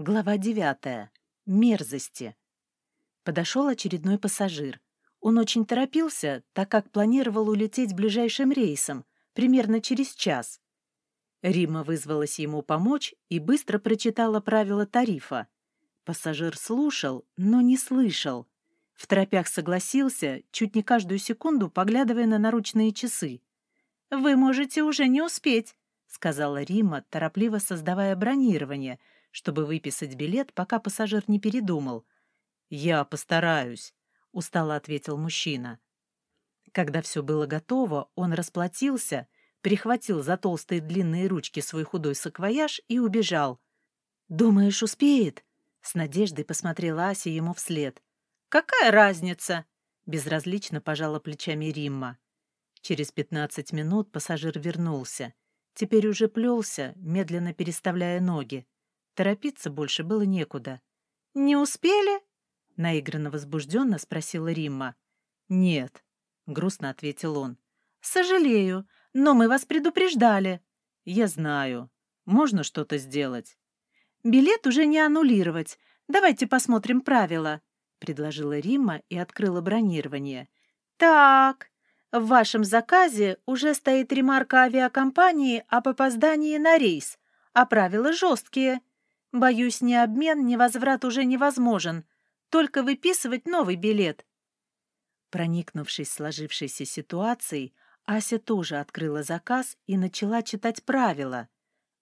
Глава девятая. Мерзости. Подошел очередной пассажир. Он очень торопился, так как планировал улететь ближайшим рейсом, примерно через час. Рима вызвалась ему помочь и быстро прочитала правила тарифа. Пассажир слушал, но не слышал. В тропях согласился, чуть не каждую секунду поглядывая на наручные часы. «Вы можете уже не успеть», — сказала Рима, торопливо создавая бронирование — чтобы выписать билет, пока пассажир не передумал. «Я постараюсь», — устало ответил мужчина. Когда все было готово, он расплатился, прихватил за толстые длинные ручки свой худой саквояж и убежал. «Думаешь, успеет?» — с надеждой посмотрела Ася ему вслед. «Какая разница?» — безразлично пожала плечами Римма. Через пятнадцать минут пассажир вернулся. Теперь уже плелся, медленно переставляя ноги. Торопиться больше было некуда. «Не успели?» — наигранно возбужденно спросила Римма. «Нет», — грустно ответил он. «Сожалею, но мы вас предупреждали». «Я знаю. Можно что-то сделать?» «Билет уже не аннулировать. Давайте посмотрим правила», — предложила Римма и открыла бронирование. «Так, в вашем заказе уже стоит ремарка авиакомпании об опоздании на рейс, а правила жесткие. Боюсь, ни обмен, ни возврат уже невозможен. Только выписывать новый билет. Проникнувшись сложившейся ситуацией, Ася тоже открыла заказ и начала читать правила.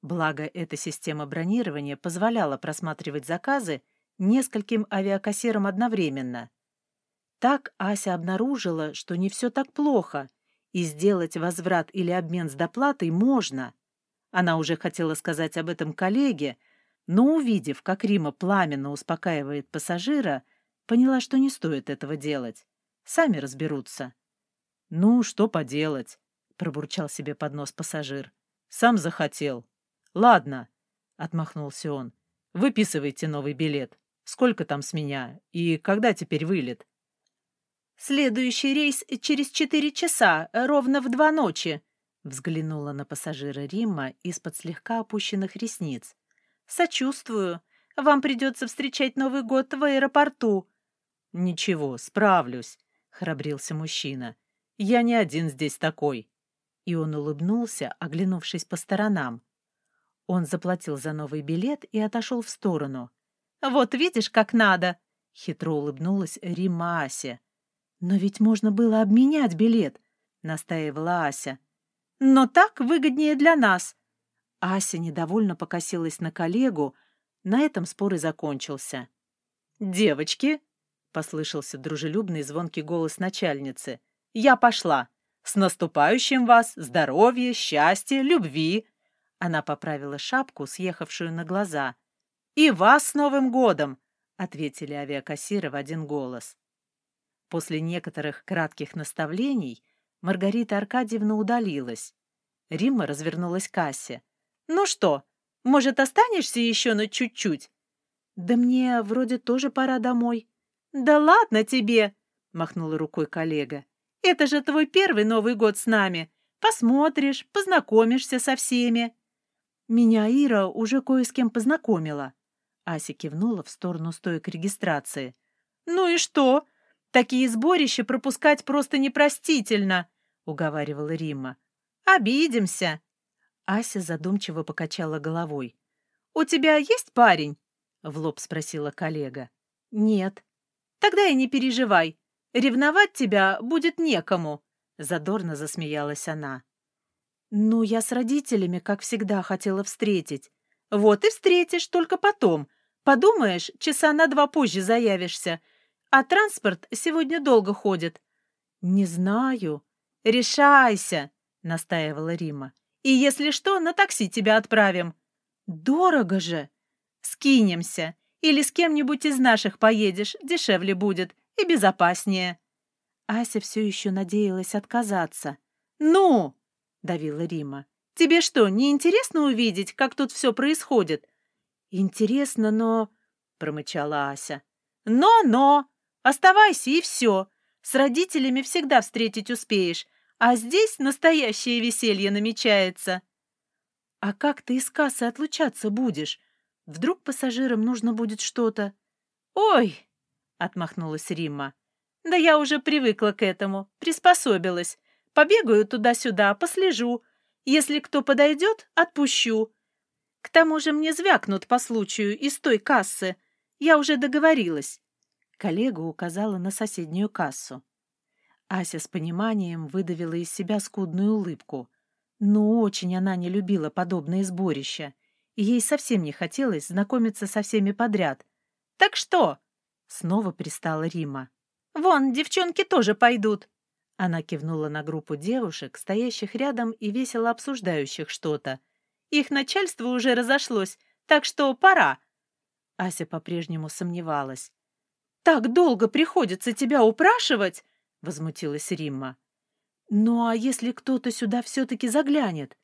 Благо, эта система бронирования позволяла просматривать заказы нескольким авиакассирам одновременно. Так Ася обнаружила, что не все так плохо, и сделать возврат или обмен с доплатой можно. Она уже хотела сказать об этом коллеге, но, увидев, как Рима пламенно успокаивает пассажира, поняла, что не стоит этого делать. Сами разберутся. «Ну, что поделать?» — пробурчал себе под нос пассажир. «Сам захотел». «Ладно», — отмахнулся он. «Выписывайте новый билет. Сколько там с меня? И когда теперь вылет?» «Следующий рейс через четыре часа, ровно в два ночи», — взглянула на пассажира Римма из-под слегка опущенных ресниц. «Сочувствую. Вам придется встречать Новый год в аэропорту». «Ничего, справлюсь», — храбрился мужчина. «Я не один здесь такой». И он улыбнулся, оглянувшись по сторонам. Он заплатил за новый билет и отошел в сторону. «Вот видишь, как надо!» — хитро улыбнулась Римма Ася. «Но ведь можно было обменять билет», — настаивала Ася. «Но так выгоднее для нас», Ася недовольно покосилась на коллегу. На этом спор и закончился. «Девочки!» — послышался дружелюбный звонкий голос начальницы. «Я пошла! С наступающим вас! Здоровья, счастья, любви!» Она поправила шапку, съехавшую на глаза. «И вас с Новым годом!» — ответили авиакассиры в один голос. После некоторых кратких наставлений Маргарита Аркадьевна удалилась. Римма развернулась к кассе. «Ну что, может, останешься еще на чуть-чуть?» «Да мне вроде тоже пора домой». «Да ладно тебе!» — махнула рукой коллега. «Это же твой первый Новый год с нами. Посмотришь, познакомишься со всеми». «Меня Ира уже кое с кем познакомила». Ася кивнула в сторону стоек регистрации. «Ну и что? Такие сборища пропускать просто непростительно», — уговаривала Римма. «Обидимся». Ася задумчиво покачала головой. «У тебя есть парень?» — в лоб спросила коллега. «Нет». «Тогда и не переживай. Ревновать тебя будет некому», — задорно засмеялась она. «Ну, я с родителями, как всегда, хотела встретить». «Вот и встретишь, только потом. Подумаешь, часа на два позже заявишься. А транспорт сегодня долго ходит». «Не знаю». «Решайся», — настаивала Рима. И если что, на такси тебя отправим. Дорого же. Скинемся. Или с кем-нибудь из наших поедешь, дешевле будет и безопаснее. Ася все еще надеялась отказаться. «Ну!» — давила Рима. «Тебе что, не интересно увидеть, как тут все происходит?» «Интересно, но...» — промычала Ася. «Но-но! Оставайся, и все. С родителями всегда встретить успеешь. А здесь настоящее веселье намечается. А как ты из кассы отлучаться будешь? Вдруг пассажирам нужно будет что-то. «Ой!» — отмахнулась Римма. «Да я уже привыкла к этому, приспособилась. Побегаю туда-сюда, послежу. Если кто подойдет, отпущу. К тому же мне звякнут по случаю из той кассы. Я уже договорилась». Коллега указала на соседнюю кассу. Ася с пониманием выдавила из себя скудную улыбку. Но очень она не любила подобные сборища, и ей совсем не хотелось знакомиться со всеми подряд. «Так что?» — снова пристала Рима. «Вон, девчонки тоже пойдут». Она кивнула на группу девушек, стоящих рядом и весело обсуждающих что-то. «Их начальство уже разошлось, так что пора». Ася по-прежнему сомневалась. «Так долго приходится тебя упрашивать?» — возмутилась Римма. «Ну а если кто-то сюда все-таки заглянет?»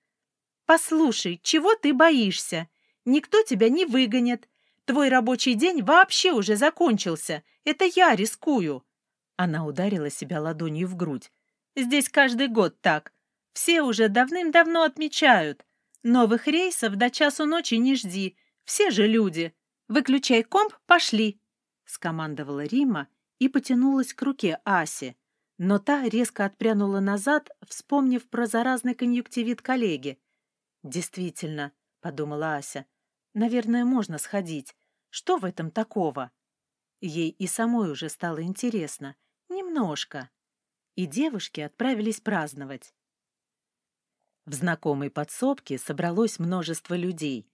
«Послушай, чего ты боишься? Никто тебя не выгонит. Твой рабочий день вообще уже закончился. Это я рискую». Она ударила себя ладонью в грудь. «Здесь каждый год так. Все уже давным-давно отмечают. Новых рейсов до часу ночи не жди. Все же люди. Выключай комп, пошли!» Скомандовала Рима и потянулась к руке Аси. Но та резко отпрянула назад, вспомнив про заразный конъюнктивит коллеги. «Действительно», — подумала Ася, — «наверное, можно сходить. Что в этом такого?» Ей и самой уже стало интересно. Немножко. И девушки отправились праздновать. В знакомой подсобке собралось множество людей.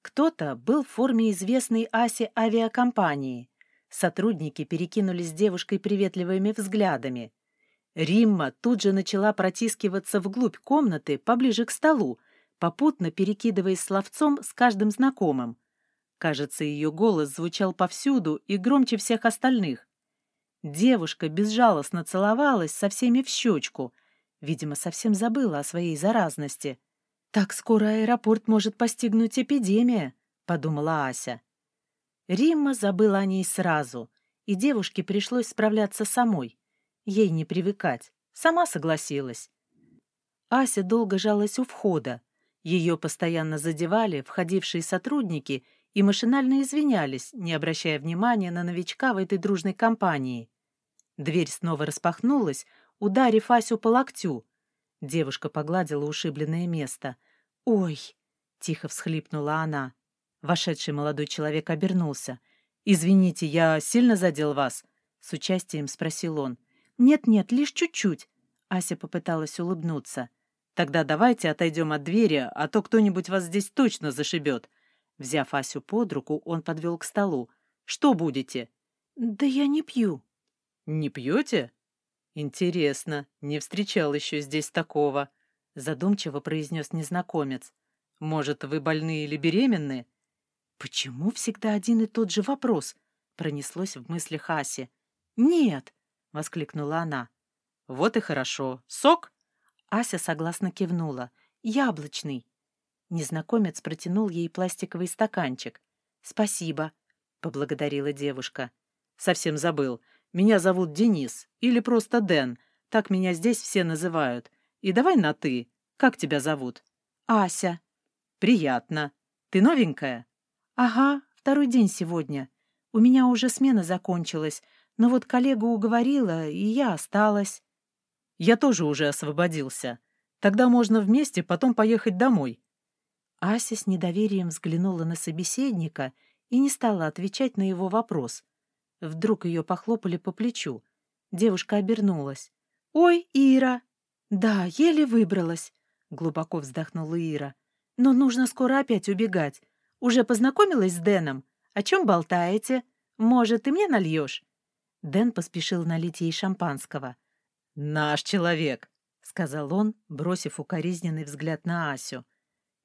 Кто-то был в форме известной Асе авиакомпании. Сотрудники перекинулись с девушкой приветливыми взглядами. Римма тут же начала протискиваться вглубь комнаты, поближе к столу, попутно перекидываясь словцом с каждым знакомым. Кажется, ее голос звучал повсюду и громче всех остальных. Девушка безжалостно целовалась со всеми в щечку. Видимо, совсем забыла о своей заразности. «Так скоро аэропорт может постигнуть эпидемия», — подумала Ася. Римма забыла о ней сразу, и девушке пришлось справляться самой. Ей не привыкать. Сама согласилась. Ася долго жалась у входа. Ее постоянно задевали входившие сотрудники и машинально извинялись, не обращая внимания на новичка в этой дружной компании. Дверь снова распахнулась, ударив Асю по локтю. Девушка погладила ушибленное место. «Ой!» — тихо всхлипнула она. Вошедший молодой человек обернулся. «Извините, я сильно задел вас?» — с участием спросил он. «Нет-нет, лишь чуть-чуть». Ася попыталась улыбнуться. «Тогда давайте отойдем от двери, а то кто-нибудь вас здесь точно зашибет». Взяв Асю под руку, он подвел к столу. «Что будете?» «Да я не пью». «Не пьете?» «Интересно, не встречал еще здесь такого», — задумчиво произнес незнакомец. «Может, вы больны или беременны?» «Почему всегда один и тот же вопрос?» — пронеслось в мыслях Аси. «Нет», — воскликнула она. «Вот и хорошо. Сок?» Ася согласно кивнула. «Яблочный». Незнакомец протянул ей пластиковый стаканчик. «Спасибо», — поблагодарила девушка. «Совсем забыл. Меня зовут Денис, или просто Дэн. Так меня здесь все называют. И давай на «ты». Как тебя зовут?» «Ася». «Приятно. Ты новенькая?» «Ага, второй день сегодня. У меня уже смена закончилась, но вот коллегу уговорила, и я осталась. Я тоже уже освободился. Тогда можно вместе потом поехать домой. Ася с недоверием взглянула на собеседника и не стала отвечать на его вопрос. Вдруг ее похлопали по плечу. Девушка обернулась. «Ой, Ира!» «Да, еле выбралась», — глубоко вздохнула Ира. «Но нужно скоро опять убегать. Уже познакомилась с Дэном? О чем болтаете? Может, ты мне нальешь?» Дэн поспешил налить ей шампанского. «Наш человек», — сказал он, бросив укоризненный взгляд на Асю.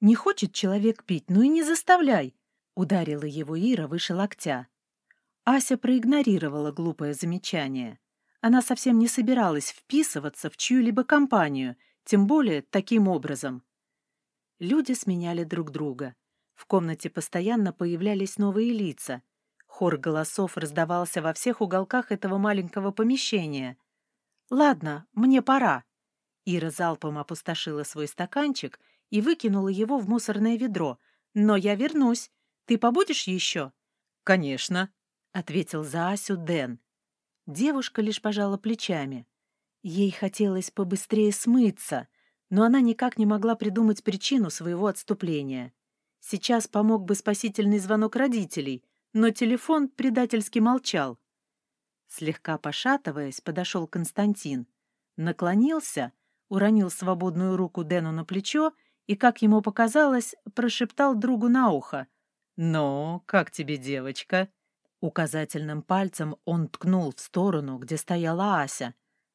«Не хочет человек пить, ну и не заставляй», — ударила его Ира выше локтя. Ася проигнорировала глупое замечание. Она совсем не собиралась вписываться в чью-либо компанию, тем более таким образом. Люди сменяли друг друга. В комнате постоянно появлялись новые лица — Хор голосов раздавался во всех уголках этого маленького помещения. «Ладно, мне пора». Ира залпом опустошила свой стаканчик и выкинула его в мусорное ведро. «Но я вернусь. Ты побудешь еще?» «Конечно», — ответил за Асю Дэн. Девушка лишь пожала плечами. Ей хотелось побыстрее смыться, но она никак не могла придумать причину своего отступления. Сейчас помог бы спасительный звонок родителей, но телефон предательски молчал. Слегка пошатываясь, подошел Константин. Наклонился, уронил свободную руку Дэну на плечо и, как ему показалось, прошептал другу на ухо. «Ну, как тебе, девочка?» Указательным пальцем он ткнул в сторону, где стояла Ася.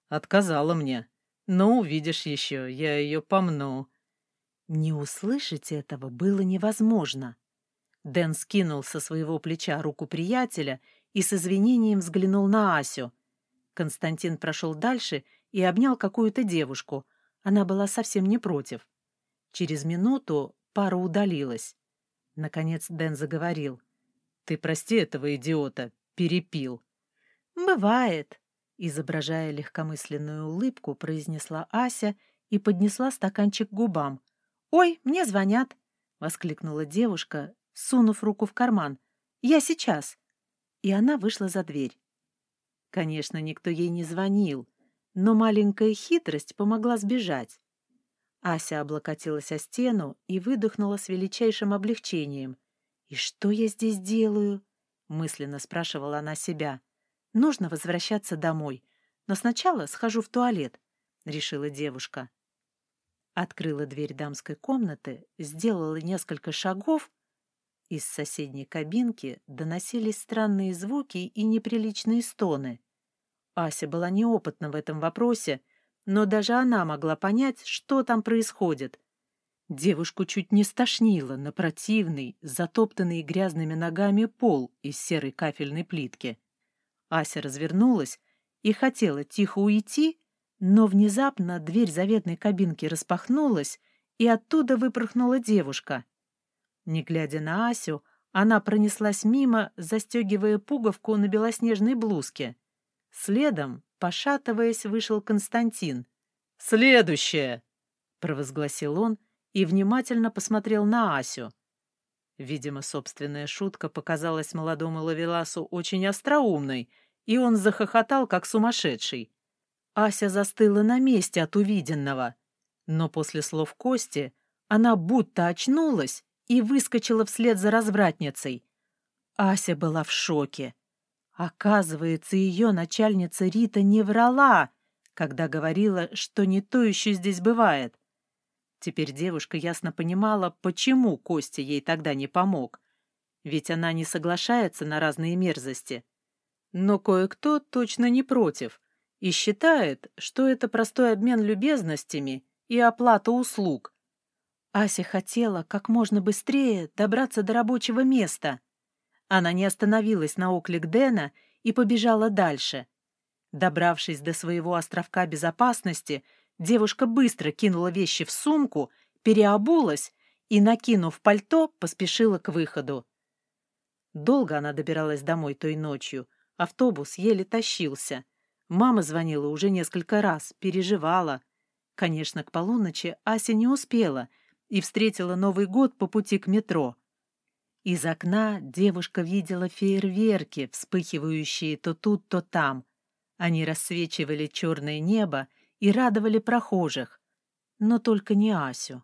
«Отказала мне. Ну, увидишь еще, я ее помну». Не услышать этого было невозможно. Дэн скинул со своего плеча руку приятеля и с извинением взглянул на Асю. Константин прошел дальше и обнял какую-то девушку. Она была совсем не против. Через минуту пара удалилась. Наконец Дэн заговорил. «Ты прости этого идиота, перепил». «Бывает», — изображая легкомысленную улыбку, произнесла Ася и поднесла стаканчик к губам. «Ой, мне звонят!» — воскликнула девушка, сунув руку в карман. «Я сейчас!» И она вышла за дверь. Конечно, никто ей не звонил, но маленькая хитрость помогла сбежать. Ася облокотилась о стену и выдохнула с величайшим облегчением. «И что я здесь делаю?» — мысленно спрашивала она себя. «Нужно возвращаться домой, но сначала схожу в туалет», — решила девушка. Открыла дверь дамской комнаты, сделала несколько шагов. Из соседней кабинки доносились странные звуки и неприличные стоны. Ася была неопытна в этом вопросе, но даже она могла понять, что там происходит. Девушку чуть не стошнило на противный, затоптанный грязными ногами пол из серой кафельной плитки. Ася развернулась и хотела тихо уйти, но внезапно дверь заветной кабинки распахнулась, и оттуда выпорхнула девушка. Не глядя на Асю, она пронеслась мимо, застегивая пуговку на белоснежной блузке. Следом, пошатываясь, вышел Константин. «Следующее!» — провозгласил он и внимательно посмотрел на Асю. Видимо, собственная шутка показалась молодому Лавеласу очень остроумной, и он захохотал, как сумасшедший. Ася застыла на месте от увиденного. Но после слов Кости она будто очнулась и выскочила вслед за развратницей. Ася была в шоке. Оказывается, ее начальница Рита не врала, когда говорила, что не то еще здесь бывает. Теперь девушка ясно понимала, почему Костя ей тогда не помог. Ведь она не соглашается на разные мерзости. Но кое-кто точно не против и считает, что это простой обмен любезностями и оплата услуг. Ася хотела как можно быстрее добраться до рабочего места. Она не остановилась на оклик Дэна и побежала дальше. Добравшись до своего островка безопасности, девушка быстро кинула вещи в сумку, переобулась и, накинув пальто, поспешила к выходу. Долго она добиралась домой той ночью. Автобус еле тащился. Мама звонила уже несколько раз, переживала. Конечно, к полуночи Ася не успела и встретила Новый год по пути к метро. Из окна девушка видела фейерверки, вспыхивающие то тут, то там. Они рассвечивали черное небо и радовали прохожих, но только не Асю.